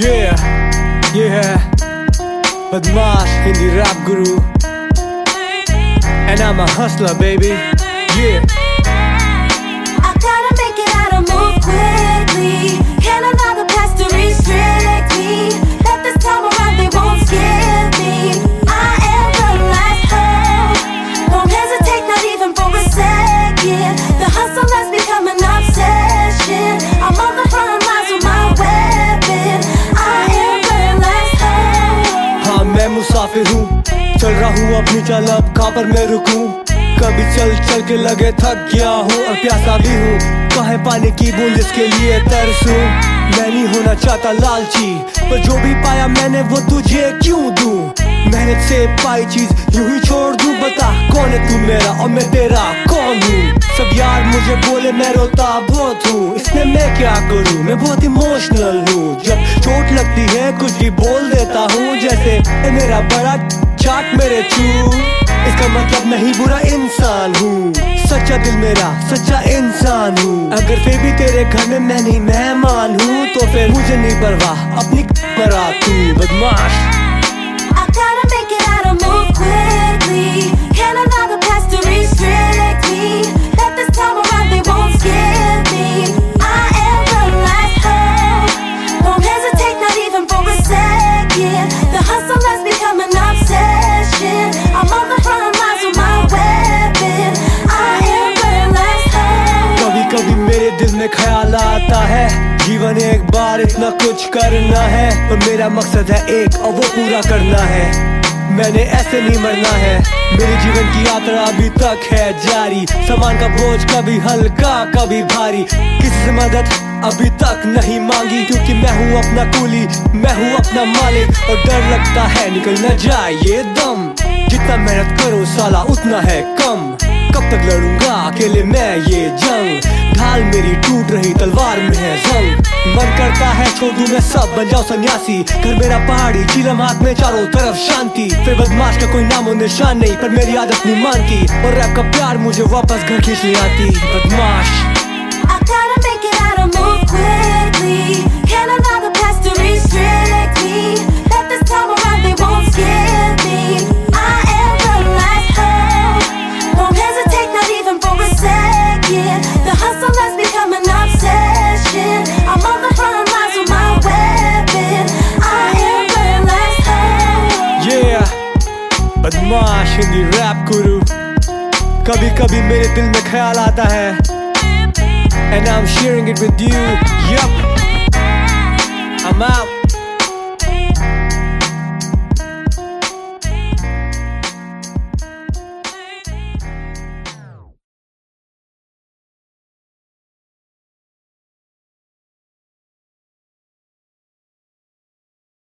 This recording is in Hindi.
Yeah, yeah, Badmash, Hindi rap guru. And I'm a hustler, baby. Yeah. मुसाफिर हूँ। चल रहा हूँ अपनी चल, अब कहाँ पर मैं रुकूं। कभी चल चल के लगे थक गया हूँ और प्यासा भी हूँ। कहे पानी की बूंद जिसके लिए तरसूं मैं नहीं होना चाहता लालची, पर जो भी पाया मैंने वो तुझे क्यों दूँ? मेहनत से पाई चीज़ यूँ ही छोड़ दूँ। बता कौन है तू मेरा और मैं तेरा कौन हूँ? सब यार मुझे बोले मैं रोता बहुत हूँ। इसमें मैं क्या करूँ? मैं बहुत इमोशनल हूँ। जब चोट लगती है कुछ भी बोल देता हूँ जैसे "ए, मेरा बड़ा चाट मेरे चू। इसका मतलब नहीं बुरा इंसान हूँ। सच्चा दिल मेरा सच्चा इंसान हूँ। अगर फिर भी तेरे घर में मैं नहीं मेहमान हूँ तो फिर मुझे नहीं परवाह अपनी बदमाश। में ख्याल आता है। जीवन एक बार इतना कुछ करना है। और मेरा मकसद है एक और वो पूरा करना है। मैंने ऐसे नहीं मरना है। मेरे जीवन की यात्रा अभी तक है जारी। सामान का बोझ कभी हल्का, कभी भारी। किसी मदद अभी तक नहीं मांगी? क्योंकि मैं हूँ अपना कूली, मैं हूँ अपना मालिक। और डर लगता है, निकल न जाए ये दम। जितना मेहनत करो साला, उतना है कम। कब तक लड़ूँगा? अकेले मैं ये जंग। ढाल मेरी टूट रही तलवार में है जंग। मन करता है, छोड़ मैं सब, बन जाओ सन्यासी। घर मेरा पहाड़ी चीलम हाथ में चारों तरफ़ शांति। फिर बदमाश का कोई नामो निशान नहीं, पर मेरी आदत नहीं मानती। और रैप का प्यार मुझे वापस घर खींच ले आती। बदमाश। Second. The hustle has become an obsession. I'm on the front lines with my weapon. I am the last hope. Yeah बदमाश हिंदी रैप गुरु कभी कभी मेरे दिल में ख्याल आता है And I'm sharing it with you Yup